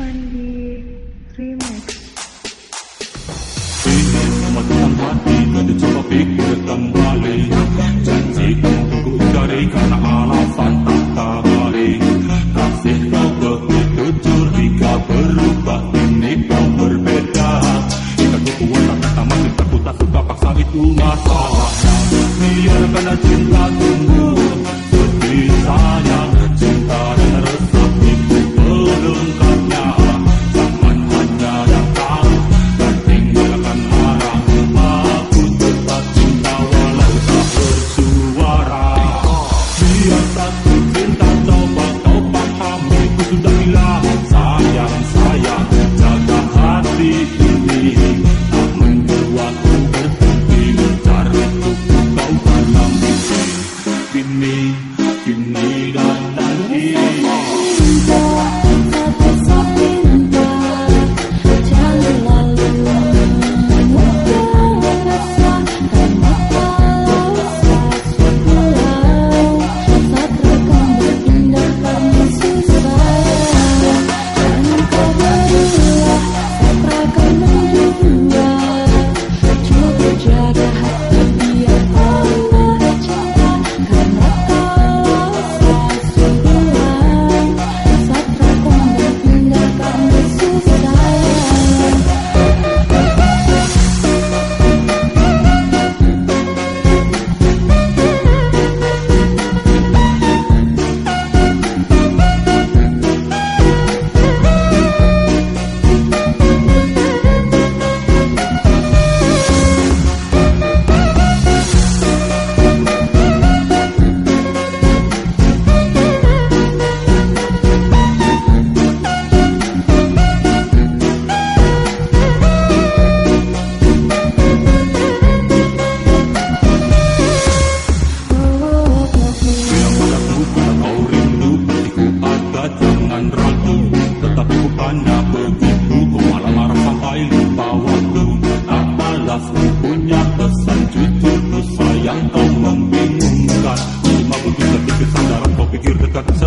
Fandi Coba pikir kembali Janji ku cari Karena alasan tak Kasih begitu Berubah ini berbeda Jika ku kuat tak paksa itu masalah. Biar cinta hati ini Menduaku berpintar Untuk kau tanam di sini Bini, nanti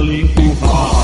Charlie Cooper.